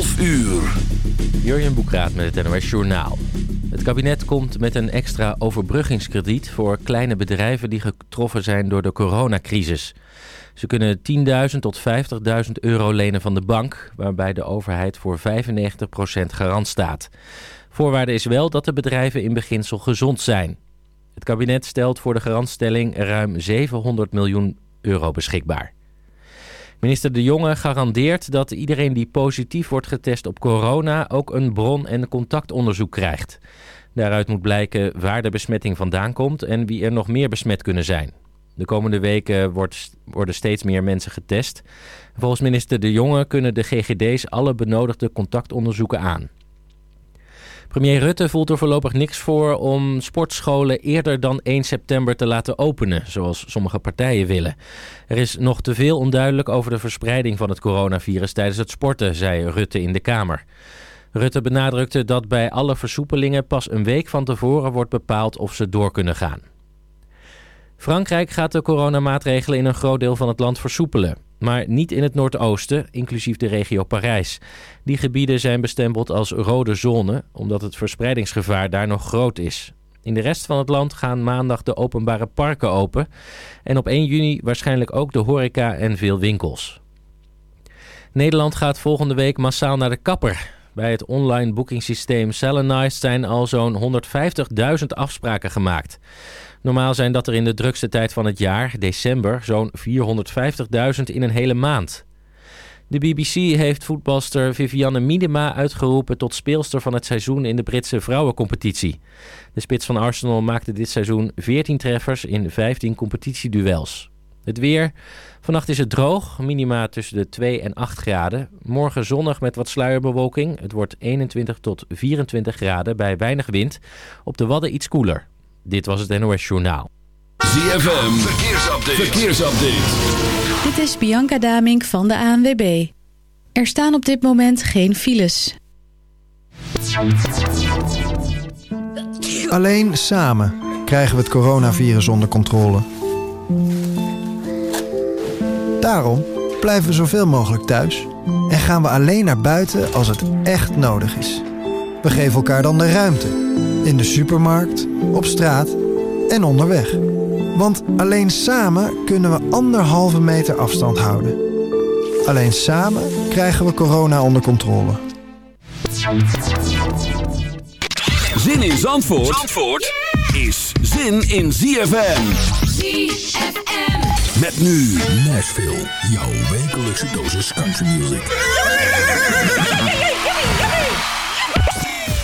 12 uur. Jurjen Boekraat met het NOS Journaal. Het kabinet komt met een extra overbruggingskrediet voor kleine bedrijven die getroffen zijn door de coronacrisis. Ze kunnen 10.000 tot 50.000 euro lenen van de bank, waarbij de overheid voor 95% garant staat. Voorwaarde is wel dat de bedrijven in beginsel gezond zijn. Het kabinet stelt voor de garantstelling ruim 700 miljoen euro beschikbaar. Minister De Jonge garandeert dat iedereen die positief wordt getest op corona ook een bron- en contactonderzoek krijgt. Daaruit moet blijken waar de besmetting vandaan komt en wie er nog meer besmet kunnen zijn. De komende weken wordt, worden steeds meer mensen getest. Volgens minister De Jonge kunnen de GGD's alle benodigde contactonderzoeken aan. Premier Rutte voelt er voorlopig niks voor om sportscholen eerder dan 1 september te laten openen, zoals sommige partijen willen. Er is nog te veel onduidelijk over de verspreiding van het coronavirus tijdens het sporten, zei Rutte in de Kamer. Rutte benadrukte dat bij alle versoepelingen pas een week van tevoren wordt bepaald of ze door kunnen gaan. Frankrijk gaat de coronamaatregelen in een groot deel van het land versoepelen. Maar niet in het Noordoosten, inclusief de regio Parijs. Die gebieden zijn bestempeld als rode zone, omdat het verspreidingsgevaar daar nog groot is. In de rest van het land gaan maandag de openbare parken open. En op 1 juni waarschijnlijk ook de horeca en veel winkels. Nederland gaat volgende week massaal naar de kapper. Bij het online boekingssysteem Selenized zijn al zo'n 150.000 afspraken gemaakt. Normaal zijn dat er in de drukste tijd van het jaar, december, zo'n 450.000 in een hele maand. De BBC heeft voetbalster Vivianne Miedema uitgeroepen tot speelster van het seizoen in de Britse vrouwencompetitie. De spits van Arsenal maakte dit seizoen 14 treffers in 15 competitieduels. Het weer. Vannacht is het droog, minima tussen de 2 en 8 graden. Morgen zonnig met wat sluierbewolking. Het wordt 21 tot 24 graden bij weinig wind. Op de Wadden iets koeler. Dit was het NOS Journaal. ZFM, verkeersupdate. verkeersupdate. Dit is Bianca Damink van de ANWB. Er staan op dit moment geen files. Alleen samen krijgen we het coronavirus onder controle. Daarom blijven we zoveel mogelijk thuis en gaan we alleen naar buiten als het echt nodig is. We geven elkaar dan de ruimte. In de supermarkt, op straat en onderweg. Want alleen samen kunnen we anderhalve meter afstand houden. Alleen samen krijgen we corona onder controle. Zin in Zandvoort, Zandvoort is zin in ZFM. ZFM. Met nu Nashville, jouw wekelijkse dosis country music.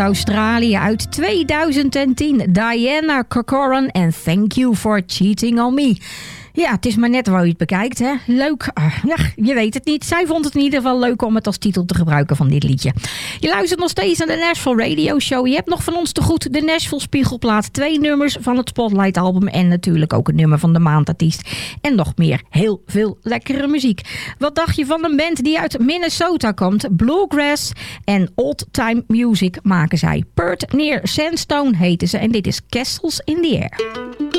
Australië uit 2010. Diana Corcoran en Thank You for Cheating on Me. Ja, het is maar net waar je het bekijkt. Hè? Leuk. Ah, ja, je weet het niet. Zij vond het in ieder geval leuk om het als titel te gebruiken van dit liedje. Je luistert nog steeds naar de Nashville Radio Show. Je hebt nog van ons te goed de Nashville Spiegelplaat. Twee nummers van het Spotlight album. En natuurlijk ook een nummer van de maandartiest. En nog meer heel veel lekkere muziek. Wat dacht je van een band die uit Minnesota komt? Bluegrass en Old Time Music maken zij. Pert near Sandstone heten ze. En dit is Castles in the Air.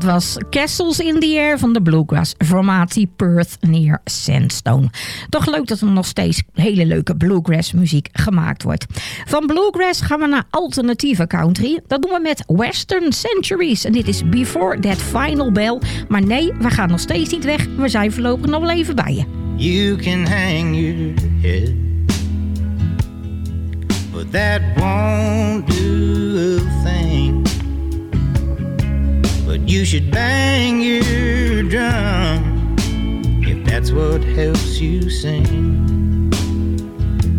Dat was Castles in the Air van de Bluegrass formatie Perth near Sandstone. Toch leuk dat er nog steeds hele leuke bluegrass muziek gemaakt wordt. Van bluegrass gaan we naar alternatieve country. Dat doen we met Western Centuries. En dit is Before That Final Bell. Maar nee, we gaan nog steeds niet weg. We zijn voorlopig nog wel even bij je. you can hang your head. But that won't do a thing. But you should bang your drum if that's what helps you sing.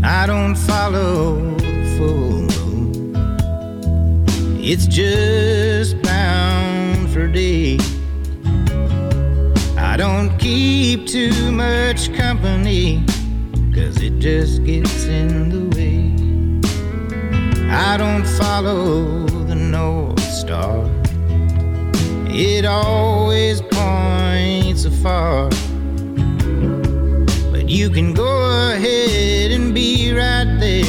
I don't follow the full moon, it's just bound for day. I don't keep too much company, cause it just gets in the way. I don't follow the North Star, it always points afar. But you can go ahead and be right there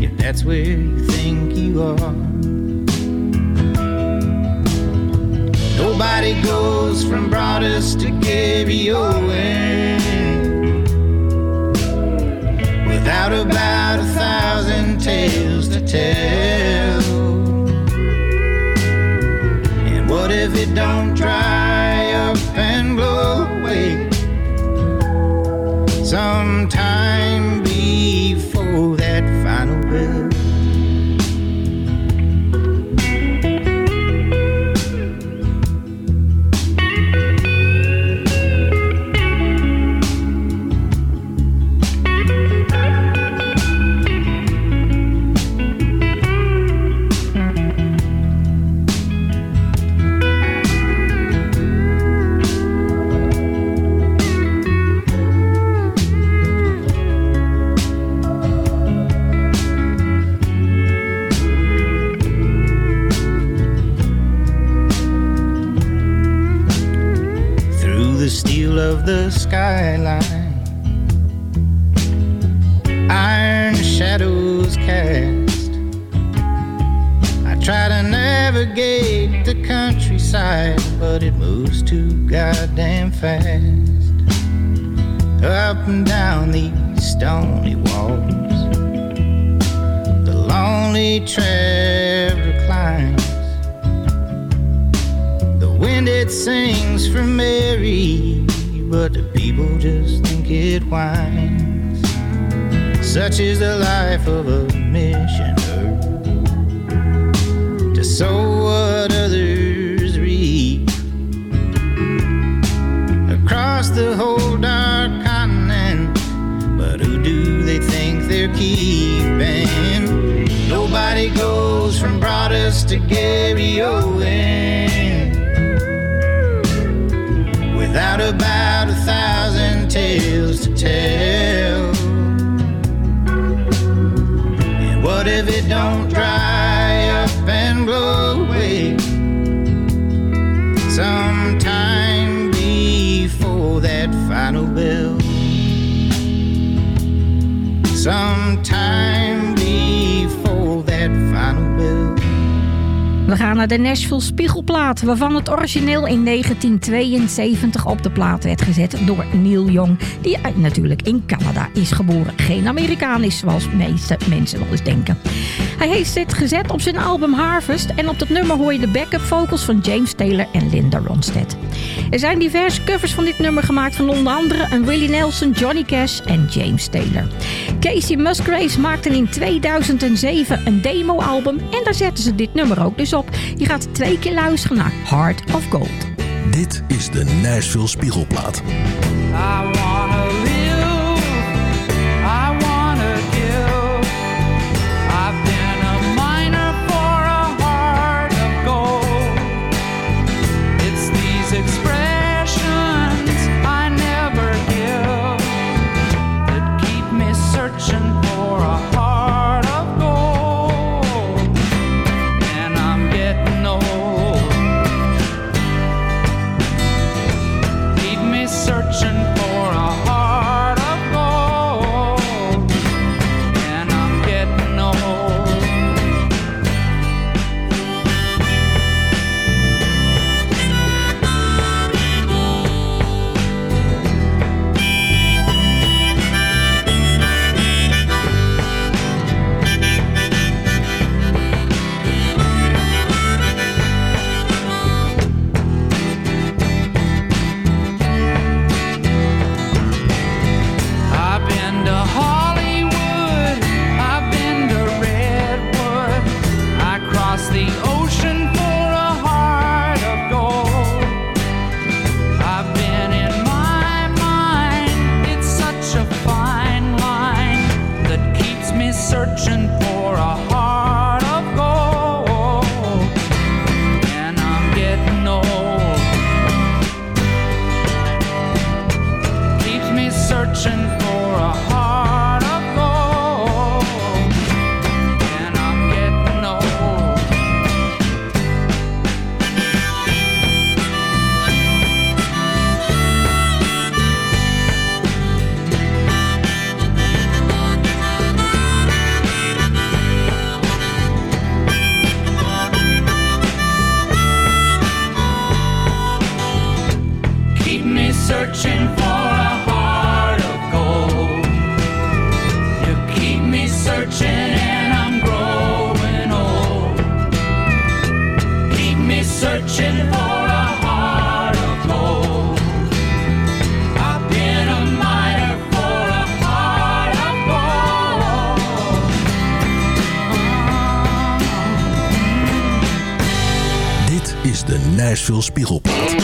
if that's where you think you are. Nobody goes from Broadus to Gary Owen without about a thousand tales to tell. If it don't dry navigate the countryside, but it moves too goddamn fast. Up and down these stony walls, the lonely traveler climbs. The wind it sings for Mary, but the people just think it whines. Such is the life of a missioner de Nashville Spiegelplaat, waarvan het origineel in 1972 op de plaat werd gezet door Neil Young, die natuurlijk in Canada is geboren. Geen Amerikaan is, zoals meeste mensen wel eens denken. Hij heeft dit gezet op zijn album Harvest en op dat nummer hoor je de backup vocals van James Taylor en Linda Ronstadt. Er zijn diverse covers van dit nummer gemaakt van onder andere een Willie Nelson, Johnny Cash en James Taylor. Casey Musgraves maakte in 2007 een demo-album en daar zetten ze dit nummer ook dus op. Je gaat twee keer luisteren naar Heart of Gold. Dit is de Nashville Spiegelplaat. Nashville Spiegelplaat.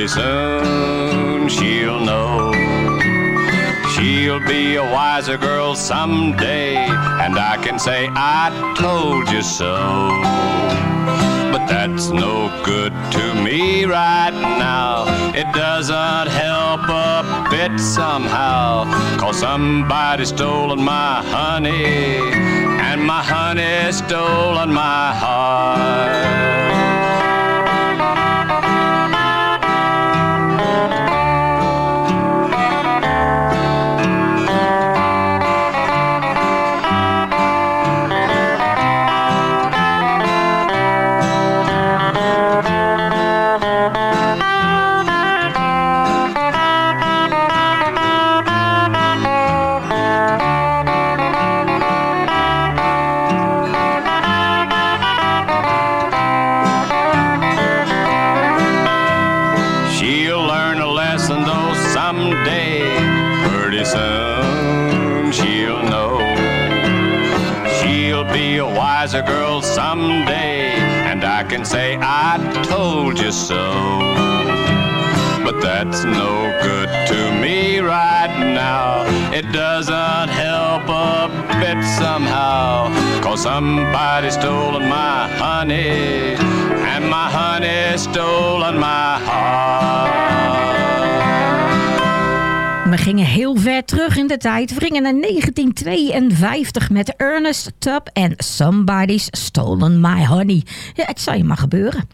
pretty soon she'll know. She'll be a wiser girl someday, and I can say, I told you so. But that's no good to me right now. It doesn't help a bit somehow, cause somebody stolen my honey, and my honey stolen my heart. As a girl someday, and I can say I told you so. But that's no good to me right now. It doesn't help a bit somehow. Cause somebody's stolen my honey, and my honey's stolen my heart. We gingen heel ver terug in de tijd. We gingen naar 1952 met Ernest Tubb en Somebody's Stolen My Honey. Ja, het zal je maar gebeuren.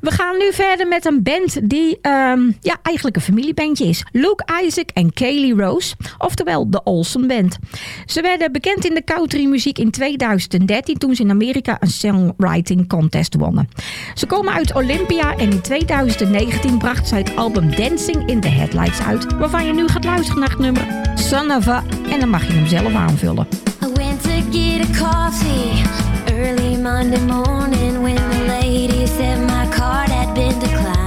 We gaan nu verder met een band die ehm, ja, eigenlijk een familiebandje is. Luke Isaac en Kaylee Rose, oftewel de Olsen Band. Ze werden bekend in de countrymuziek in 2013 toen ze in Amerika een songwriting contest wonnen. Ze komen uit Olympia en in 2019 bracht zij het album Dancing in the Headlights uit, waarvan je nu gaat luisteren naar het nummer Son of a, en dan mag je hem zelf aanvullen. I went to get a coffee early Monday morning when the lady said my card had been declined.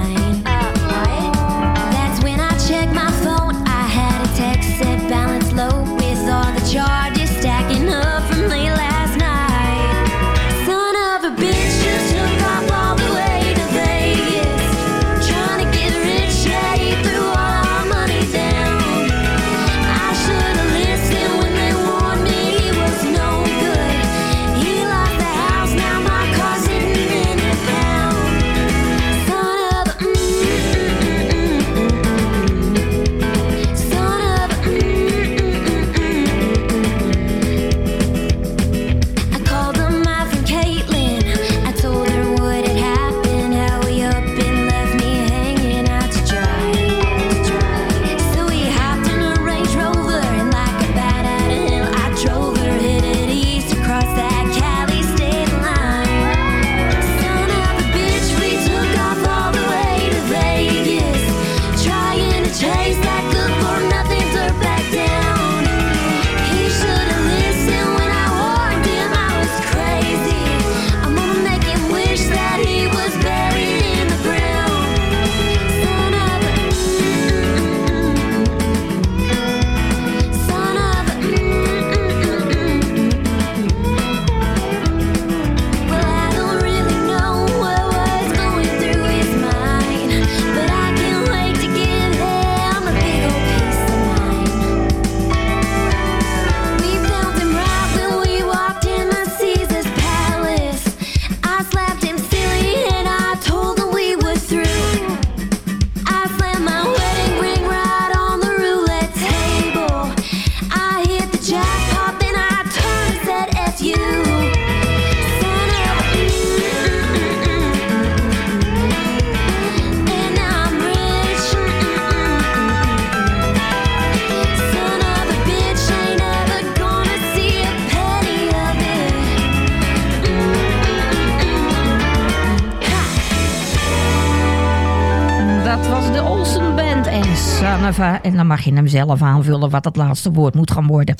Mag je hem zelf aanvullen wat het laatste woord moet gaan worden.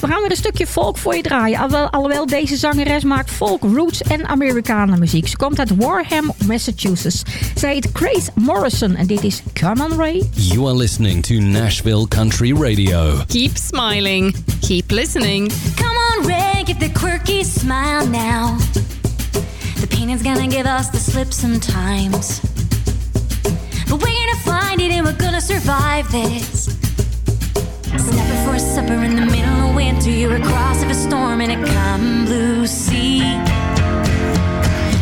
We gaan weer een stukje folk voor je draaien. Alhoewel, alhoewel deze zangeres maakt folk, roots en Amerikanen muziek. Ze komt uit Warham, Massachusetts. Zij heet Grace Morrison en dit is Come on Ray. You are listening to Nashville Country Radio. Keep smiling. Keep listening. Come on, Ray, get the quirky smile now. The pain is gonna give us the slip sometimes. And we're gonna survive this. Snapper for supper in the middle of winter. You're across of a storm in a calm blue sea.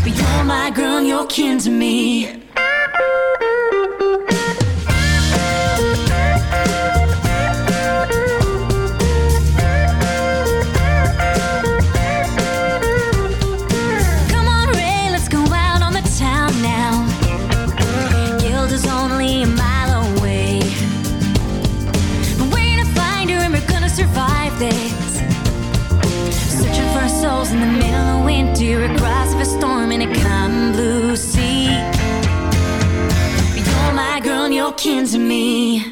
But you're my girl you're kin to me. akin to me.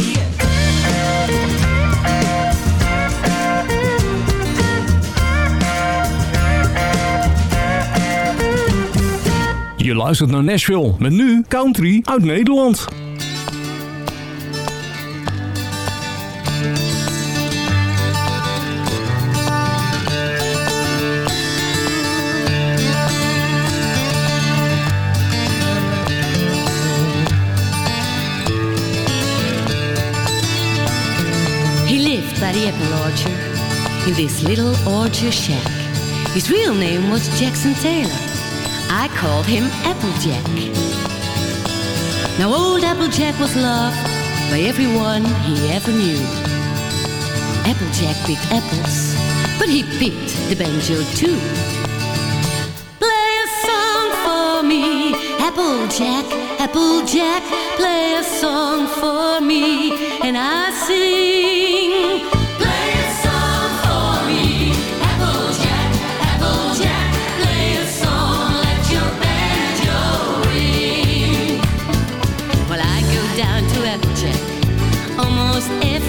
Je luistert naar Nashville met nu country uit Nederland. He lived by the apple orchard in this little orchard shack. His real name was Jackson Taylor. I called him Applejack. Now old Applejack was loved by everyone he ever knew. Applejack picked apples, but he picked the banjo too. Play a song for me, Applejack, Applejack, play a song for me, and I sing.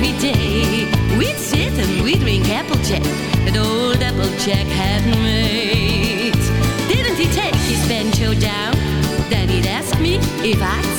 every day. We'd sit and we'd drink Applejack that old Applejack had made. Didn't he take his banjo down? Then he'd ask me if I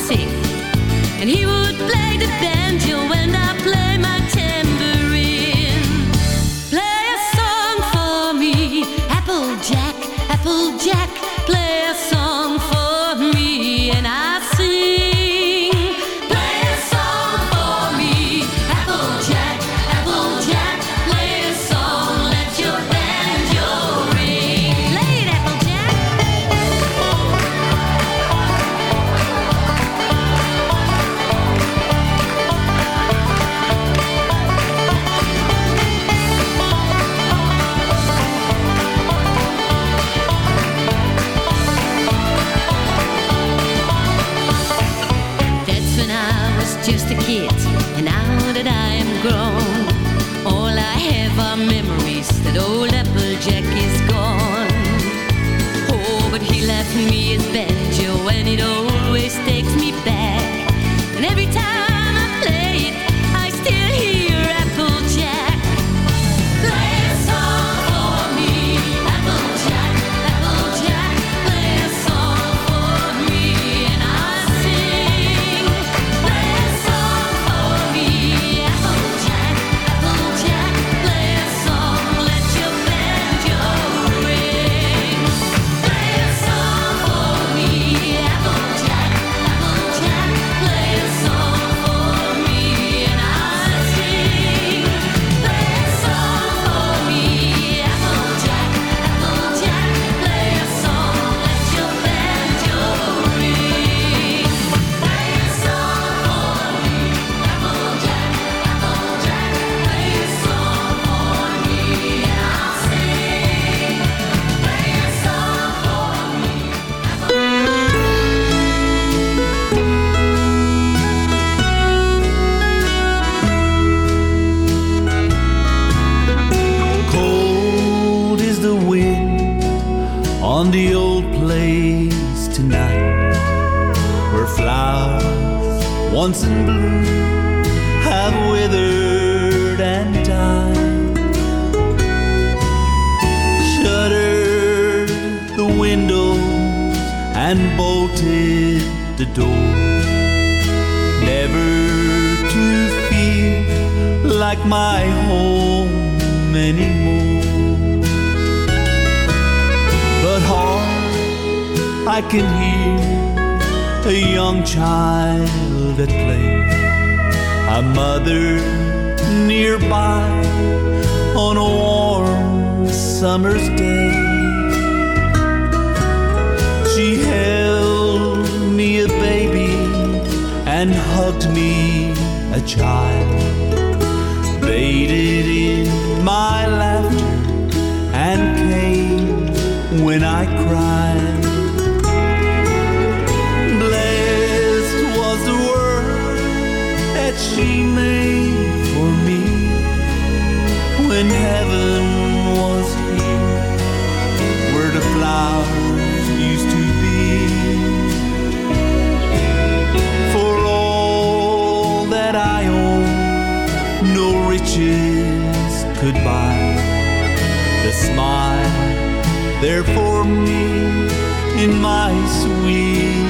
my sweet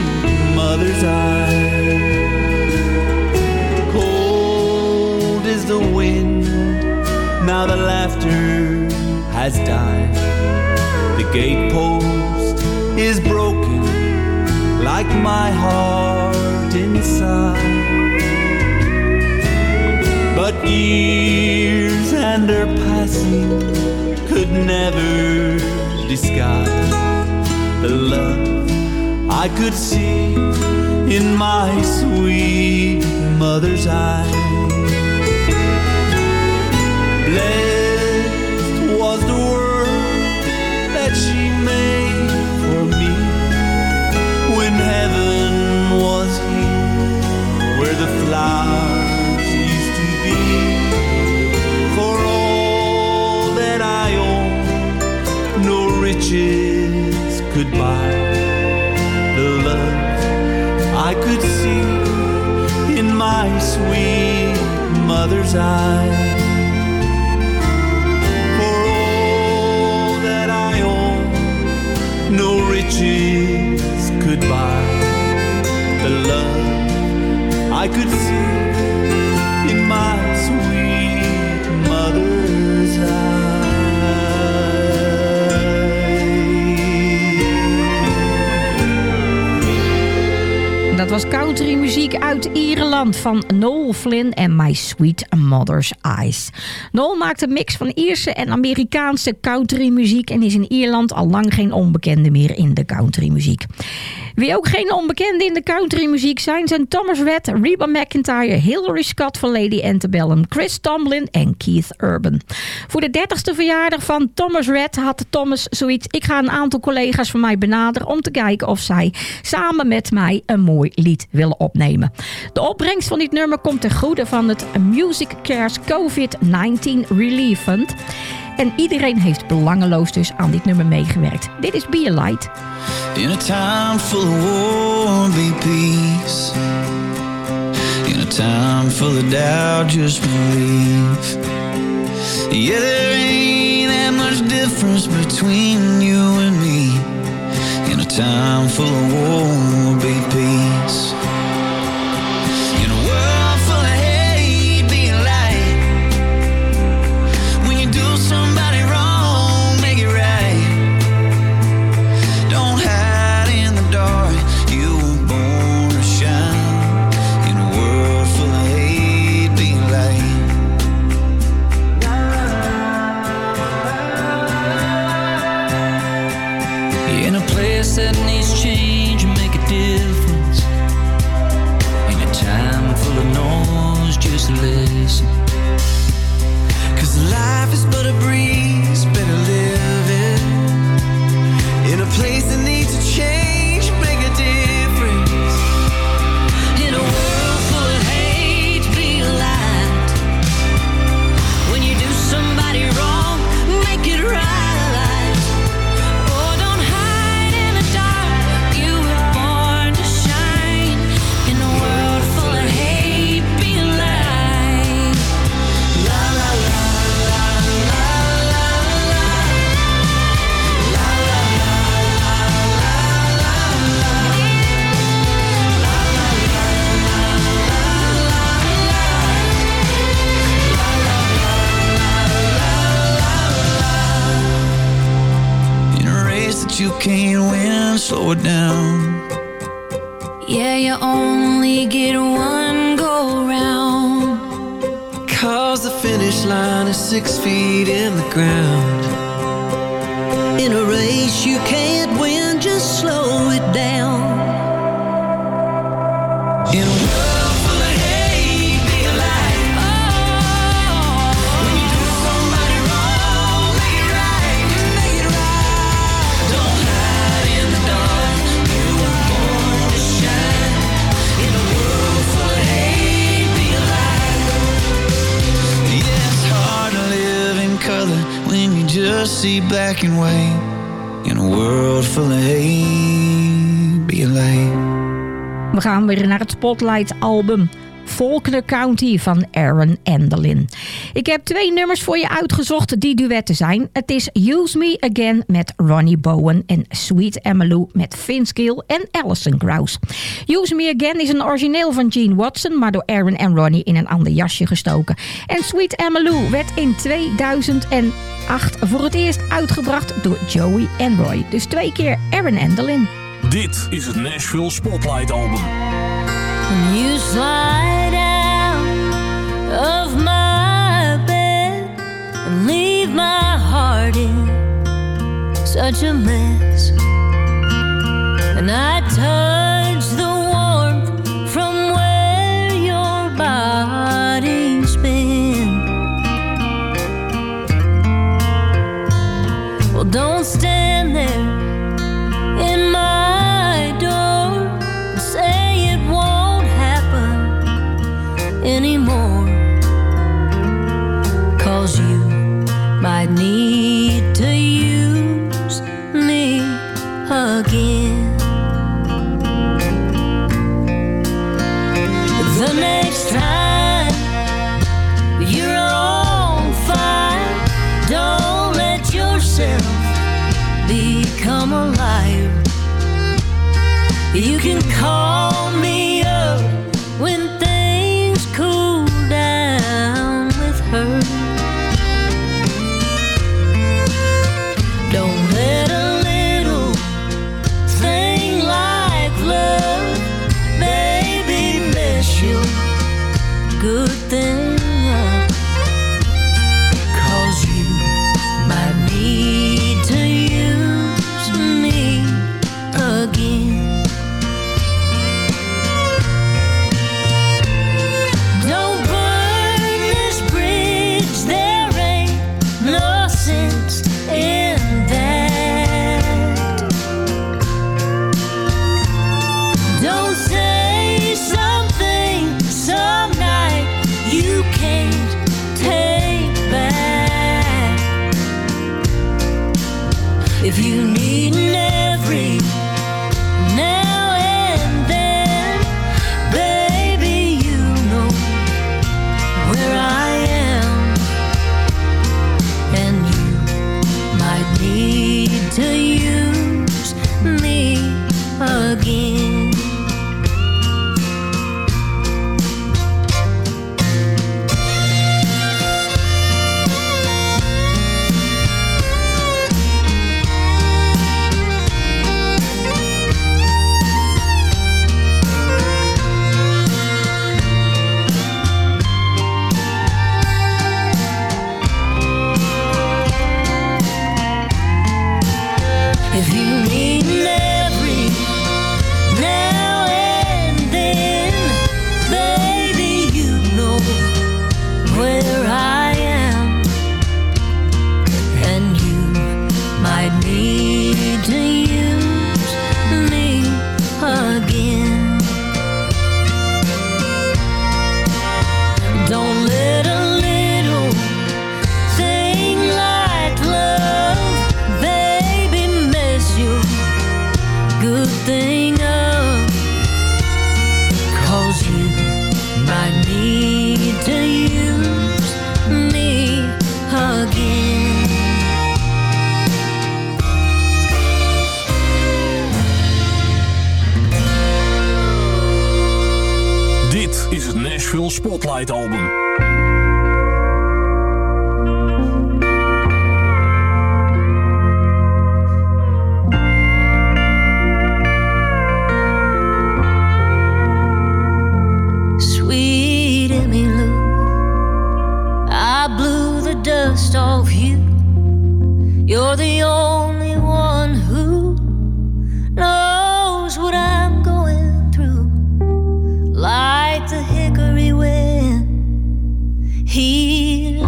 mother's eyes. Cold is the wind, now the laughter has died. The gatepost is broken like my heart inside. But years and their passing could never disguise love I could see in my sweet mother's eyes. Blessed was the world that she made for me when heaven was here where the flowers used to be. For all that I own, no riches buy the love I could see in my sweet mother's eyes. For all that I own, no riches could buy the love I could see was country muziek uit Ierland van Noel Flynn en My Sweet Mother's Eyes. Noel maakt een mix van Ierse en Amerikaanse country muziek en is in Ierland al lang geen onbekende meer in de country muziek. Wie ook geen onbekende in de country muziek zijn, zijn Thomas Rhett, Reba McIntyre, Hilary Scott van Lady Antebellum, Chris Tomlin en Keith Urban. Voor de 30ste verjaardag van Thomas Rhett had Thomas zoiets. Ik ga een aantal collega's van mij benaderen om te kijken of zij samen met mij een mooi lied willen opnemen. De opbrengst van dit nummer komt ten goede van het Music Cares COVID-19 Relief Fund. En iedereen heeft belangeloos dus aan dit nummer meegewerkt. Dit is Be a Light. In a time full of war, be peace. In a time full of doubt, just believe. Yeah, there ain't that much difference between you and me. In a time full of war, be peace. Listen. Cause life is but a breeze, better gaan weer naar het Spotlight album. Faulkner County van Aaron Endelin. Ik heb twee nummers voor je uitgezocht die duetten zijn. Het is Use Me Again met Ronnie Bowen en Sweet Emmalou met Vince Gill en Alison Krauss. Use Me Again is een origineel van Gene Watson, maar door Aaron en Ronnie in een ander jasje gestoken. En Sweet Emmalou werd in 2008 voor het eerst uitgebracht door Joey en Roy. Dus twee keer Aaron Endelin. Dit is het Nashville Spotlight Album. When you slide out of my bed and leave my heart in such a mess, and I touch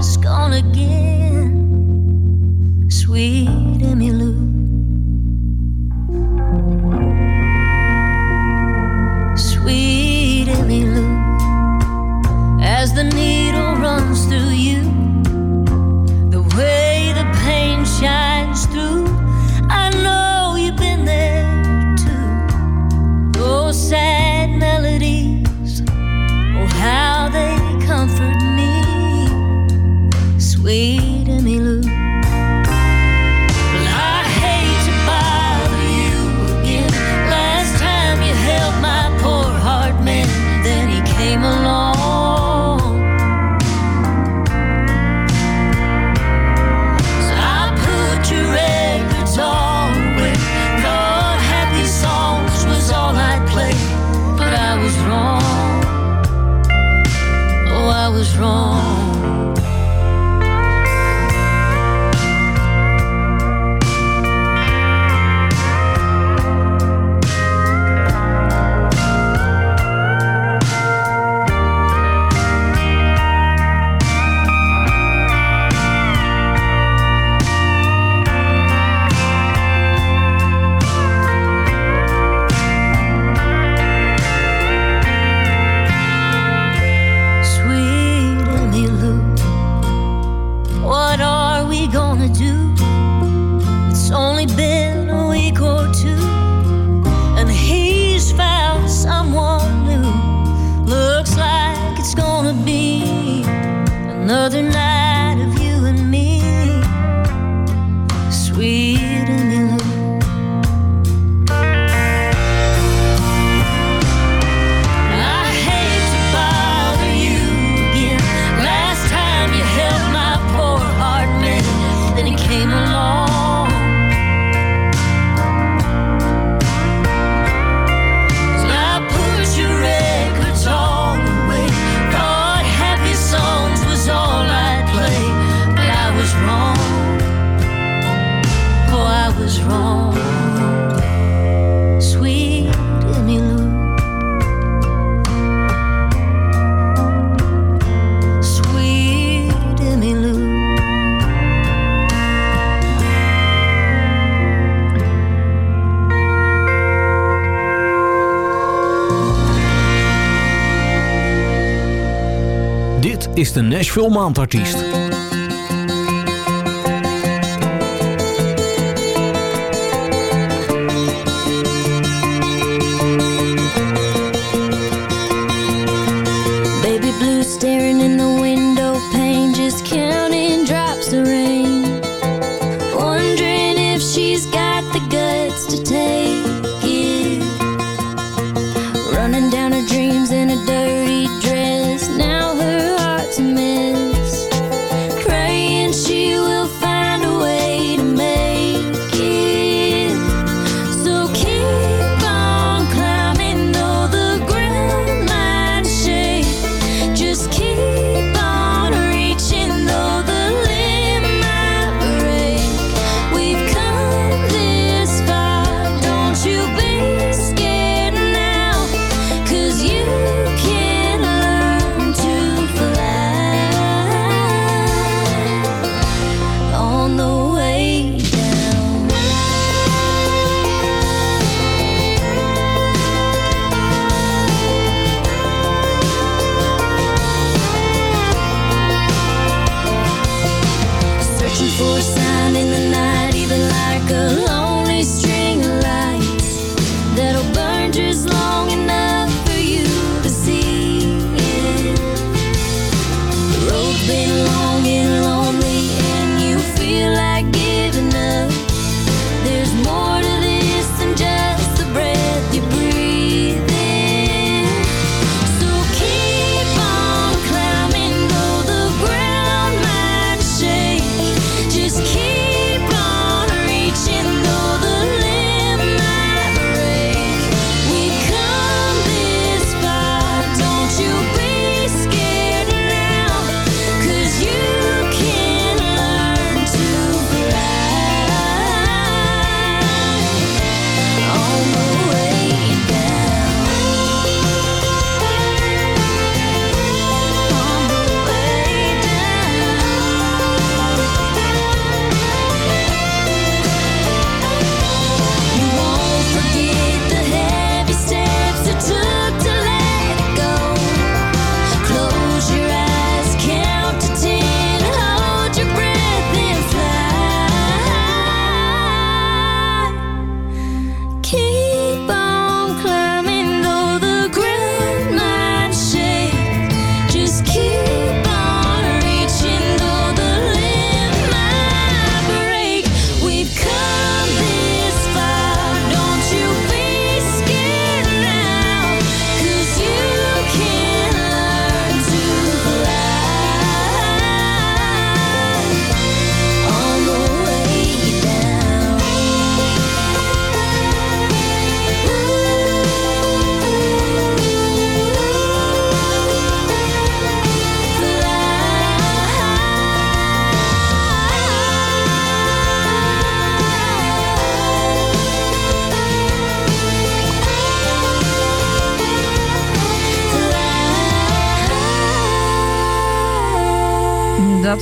mask gone again, sweet. de Nashville maandartiest.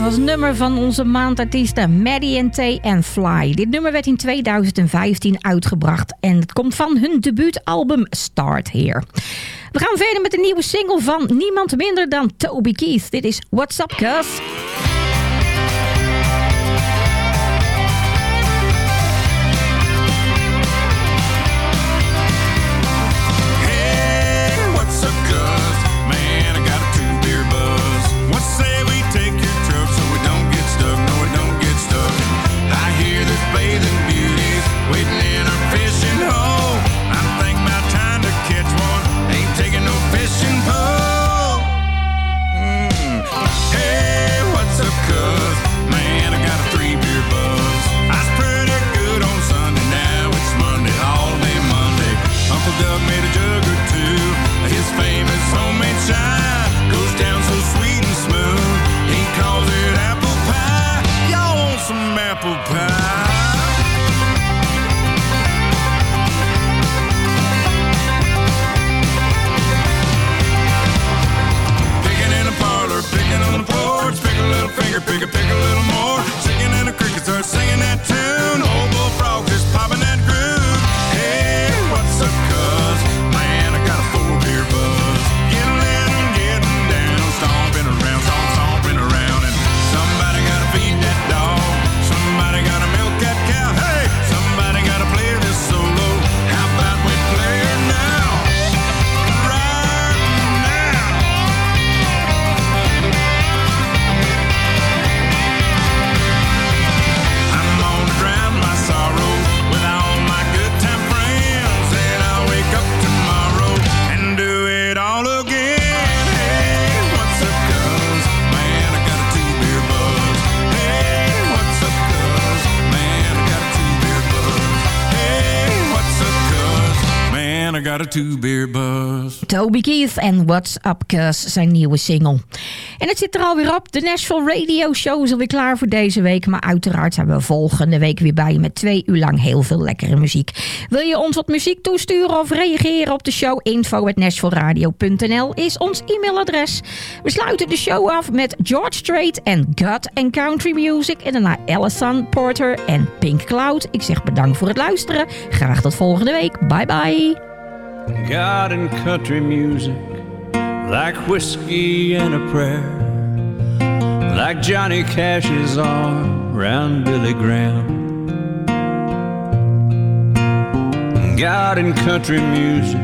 was een nummer van onze maandartiesten Maddie T and Fly. Dit nummer werd in 2015 uitgebracht en het komt van hun debuutalbum Start Here. We gaan verder met de nieuwe single van niemand minder dan Toby Keith. Dit is What's Up Cuz. Two-beer buzz. Toby Keith en What's Up Cuz, zijn nieuwe single. En het zit er alweer op. De Nashville Radio Show is alweer klaar voor deze week. Maar uiteraard zijn we volgende week weer bij je met twee uur lang heel veel lekkere muziek. Wil je ons wat muziek toesturen of reageren op de show? info.nashvilleradio.nl is ons e-mailadres. We sluiten de show af met George Strait en God and Country Music. En daarna Alison Porter en Pink Cloud. Ik zeg bedankt voor het luisteren. Graag tot volgende week. Bye bye. God and country music, like whiskey and a prayer, like Johnny Cash's arm round Billy Graham. God and country music,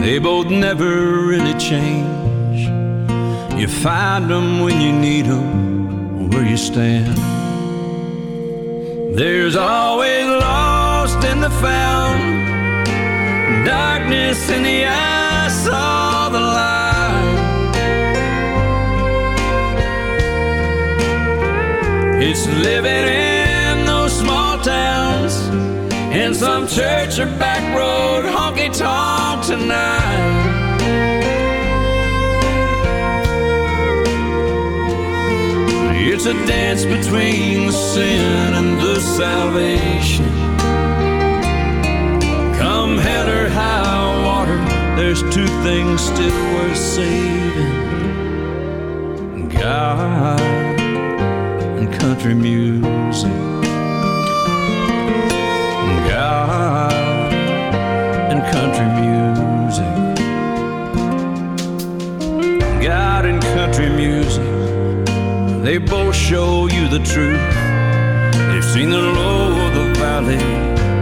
they both never really change. You find them when you need them, where you stand. There's always lost in the found darkness in the eyes saw the light. It's living in those small towns, in some church or back road honky tonk tonight. It's a dance between the sin and the salvation. There's two things still worth saving God and country music. God and country music. God and country music, they both show you the truth. They've seen the low of the valley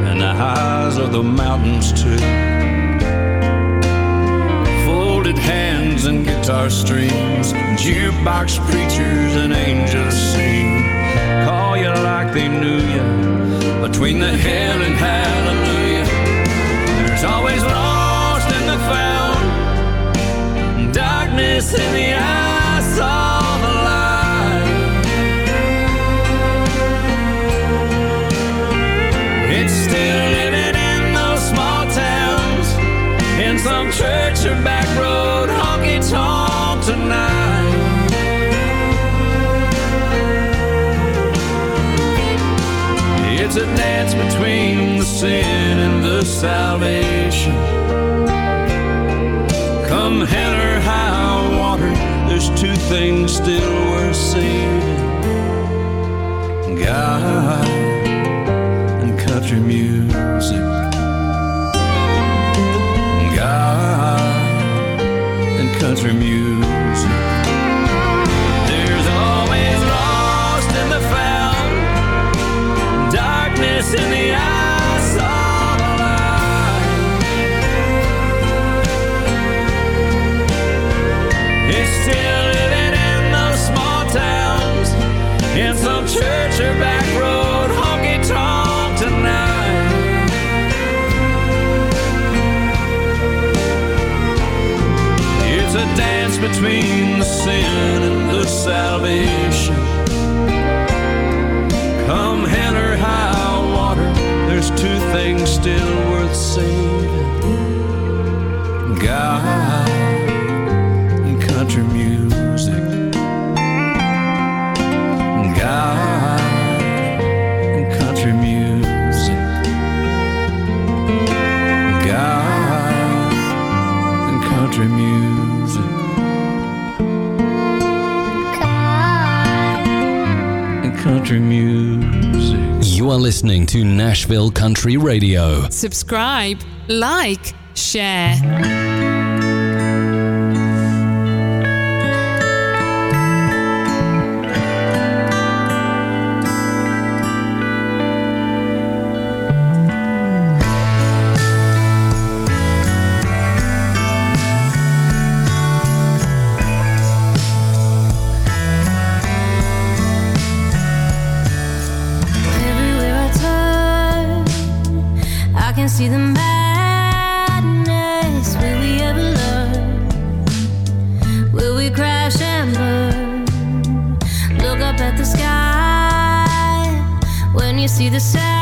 and the highs of the mountains too. Hands and guitar strings, jukebox preachers and angels sing. Call you like they knew you between the hell and hallelujah. There's always lost in the found, darkness in the eyes of the light. It's still living in those small towns, in some church or back tonight. It's a dance between the sin and the salvation. Come hell or high water, there's two things still worth Nashville Country Radio. Subscribe, like, share. Up at the sky. When you see the sadness,